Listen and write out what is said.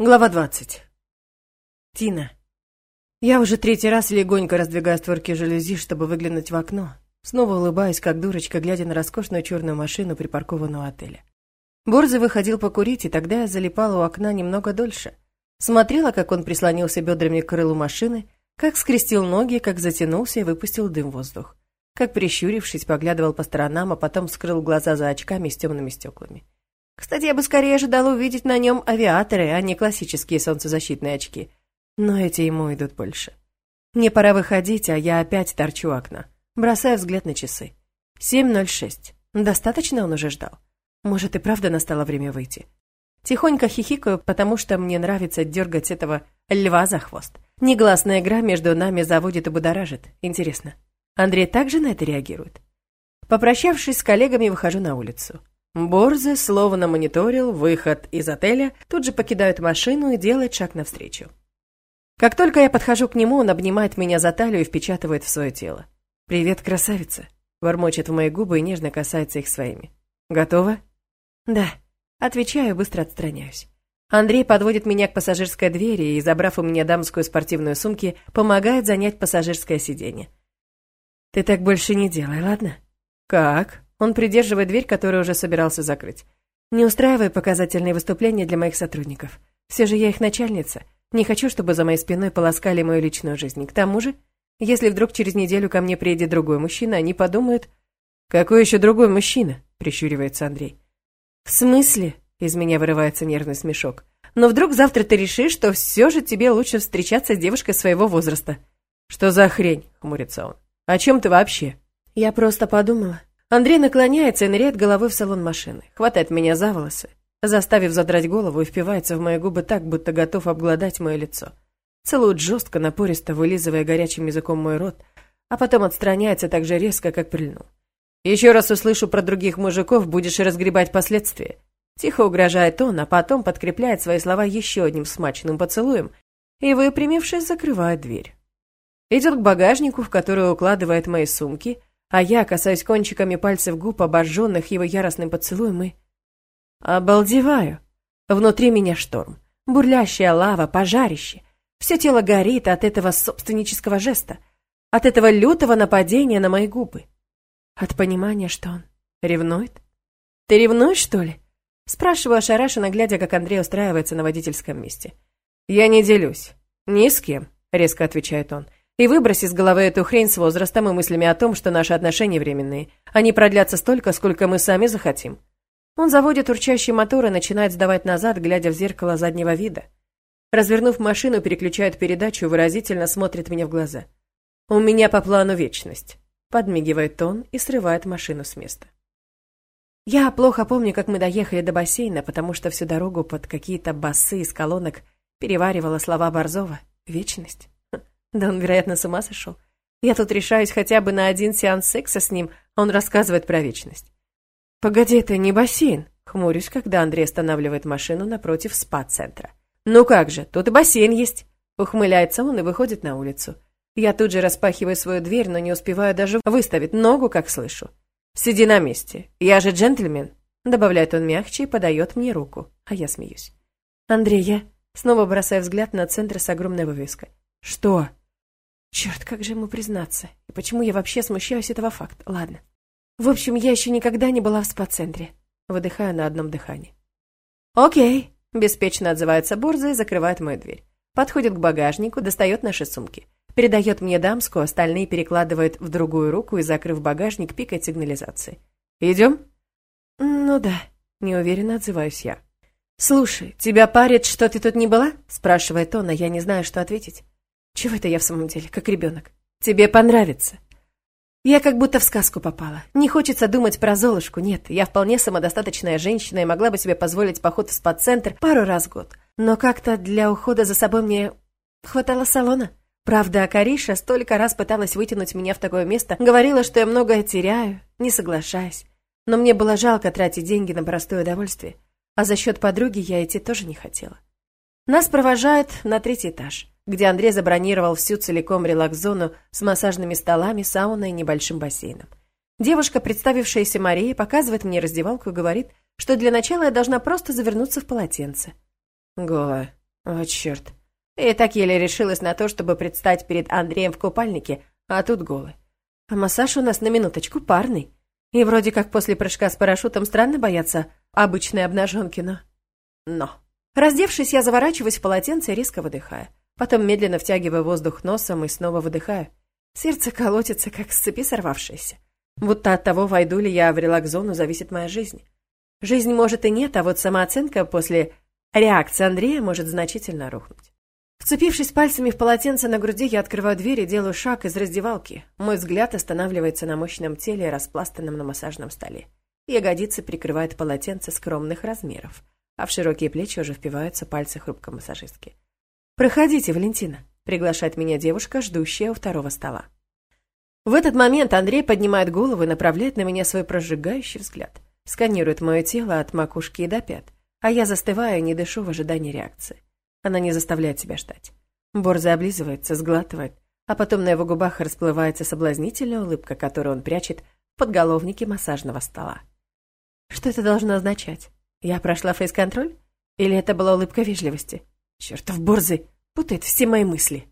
Глава 20. Тина. Я уже третий раз легонько раздвигаю створки жалюзи, чтобы выглянуть в окно. Снова улыбаюсь, как дурочка, глядя на роскошную черную машину, припаркованную отеля. Борзый выходил покурить, и тогда я залипала у окна немного дольше. Смотрела, как он прислонился бедрами к крылу машины, как скрестил ноги, как затянулся и выпустил дым в воздух. Как, прищурившись, поглядывал по сторонам, а потом скрыл глаза за очками с темными стеклами. Кстати, я бы скорее ожидала увидеть на нем авиаторы, а не классические солнцезащитные очки. Но эти ему идут больше. Мне пора выходить, а я опять торчу окна. Бросаю взгляд на часы. 7.06. Достаточно он уже ждал? Может, и правда настало время выйти? Тихонько хихикаю, потому что мне нравится дергать этого льва за хвост. Негласная игра между нами заводит и будоражит. Интересно, Андрей также на это реагирует? Попрощавшись с коллегами, выхожу на улицу. Борзе словно мониторил выход из отеля, тут же покидает машину и делает шаг навстречу. Как только я подхожу к нему, он обнимает меня за талию и впечатывает в свое тело. «Привет, красавица!» Бормочет в мои губы и нежно касается их своими. «Готова?» «Да». Отвечаю, быстро отстраняюсь. Андрей подводит меня к пассажирской двери и, забрав у меня дамскую спортивную сумки, помогает занять пассажирское сиденье. «Ты так больше не делай, ладно?» «Как?» Он придерживает дверь, которую уже собирался закрыть. Не устраивай показательные выступления для моих сотрудников. Все же я их начальница. Не хочу, чтобы за моей спиной полоскали мою личную жизнь. К тому же, если вдруг через неделю ко мне приедет другой мужчина, они подумают... «Какой еще другой мужчина?» — прищуривается Андрей. «В смысле?» — из меня вырывается нервный смешок. «Но вдруг завтра ты решишь, что все же тебе лучше встречаться с девушкой своего возраста». «Что за хрень?» — хмурится он. «О чем ты вообще?» «Я просто подумала. Андрей наклоняется и ныряет головой в салон машины, хватает меня за волосы, заставив задрать голову и впивается в мои губы так, будто готов обглодать мое лицо. Целует жестко, напористо, вылизывая горячим языком мой рот, а потом отстраняется так же резко, как прильнул. «Еще раз услышу про других мужиков, будешь разгребать последствия». Тихо угрожает он, а потом подкрепляет свои слова еще одним смачным поцелуем и, выпрямившись, закрывает дверь. Идет к багажнику, в который укладывает мои сумки, а я касаюсь кончиками пальцев губ, обожженных его яростным поцелуем, и... Обалдеваю. Внутри меня шторм. Бурлящая лава, пожарище. Все тело горит от этого собственнического жеста, от этого лютого нападения на мои губы. От понимания, что он ревнует. «Ты ревнуешь, что ли?» Спрашиваю ошарашенно, глядя, как Андрей устраивается на водительском месте. «Я не делюсь. Ни с кем», — резко отвечает он. И выброси из головы эту хрень с возрастом и мыслями о том, что наши отношения временные. Они продлятся столько, сколько мы сами захотим. Он заводит урчащий мотор и начинает сдавать назад, глядя в зеркало заднего вида. Развернув машину, переключает передачу и выразительно смотрит мне в глаза. «У меня по плану вечность», — подмигивает он и срывает машину с места. Я плохо помню, как мы доехали до бассейна, потому что всю дорогу под какие-то басы из колонок переваривала слова Борзова «Вечность». Да он, вероятно, с ума сошел. Я тут решаюсь хотя бы на один сеанс секса с ним, а он рассказывает про вечность. «Погоди, это не бассейн», — хмурюсь, когда Андрей останавливает машину напротив спа-центра. «Ну как же, тут и бассейн есть», — ухмыляется он и выходит на улицу. Я тут же распахиваю свою дверь, но не успеваю даже выставить ногу, как слышу. «Сиди на месте, я же джентльмен», — добавляет он мягче и подает мне руку, а я смеюсь. «Андрей, я...» Снова бросаю взгляд на центр с огромной вывеской. «Что?» Черт, как же ему признаться? И почему я вообще смущаюсь этого факта? Ладно. В общем, я еще никогда не была в спа-центре. Выдыхаю на одном дыхании. Окей. Беспечно отзывается Борза и закрывает мою дверь. Подходит к багажнику, достает наши сумки. Передает мне дамскую, остальные перекладывает в другую руку и, закрыв багажник, пикает сигнализации. «Идем?» «Ну да», — неуверенно отзываюсь я. «Слушай, тебя парит, что ты тут не была?» — спрашивает он, а я не знаю, что ответить. Чего это я в самом деле, как ребенок? Тебе понравится. Я как будто в сказку попала. Не хочется думать про Золушку, нет. Я вполне самодостаточная женщина и могла бы себе позволить поход в спа-центр пару раз в год. Но как-то для ухода за собой мне хватало салона. Правда, Кариша столько раз пыталась вытянуть меня в такое место, говорила, что я многое теряю, не соглашаясь. Но мне было жалко тратить деньги на простое удовольствие. А за счет подруги я идти тоже не хотела. Нас провожают на третий этаж где Андрей забронировал всю целиком релакс-зону с массажными столами, сауной и небольшим бассейном. Девушка, представившаяся Марией, показывает мне раздевалку и говорит, что для начала я должна просто завернуться в полотенце. Голая. О, черт. И так еле решилась на то, чтобы предстать перед Андреем в купальнике, а тут голый. А массаж у нас на минуточку парный. И вроде как после прыжка с парашютом странно бояться обычной обнаженки, но... Но... Раздевшись, я заворачиваюсь в полотенце и резко выдыхаю. Потом медленно втягиваю воздух носом и снова выдыхаю. Сердце колотится, как с цепи сорвавшееся. Будто от того, войду ли я в релакс-зону, зависит моя жизнь. Жизнь может и нет, а вот самооценка после реакции Андрея может значительно рухнуть. Вцепившись пальцами в полотенце на груди, я открываю дверь и делаю шаг из раздевалки. Мой взгляд останавливается на мощном теле, распластанном на массажном столе. Ягодицы прикрывают полотенце скромных размеров, а в широкие плечи уже впиваются пальцы хрупкой массажистки. «Проходите, Валентина», — приглашает меня девушка, ждущая у второго стола. В этот момент Андрей поднимает голову и направляет на меня свой прожигающий взгляд. Сканирует мое тело от макушки и до пят, а я застываю и не дышу в ожидании реакции. Она не заставляет себя ждать. Борза облизывается, сглатывает, а потом на его губах расплывается соблазнительная улыбка, которую он прячет в подголовнике массажного стола. Что это должно означать? Я прошла фейс-контроль? Или это была улыбка вежливости? Чертов Борзый путает все мои мысли.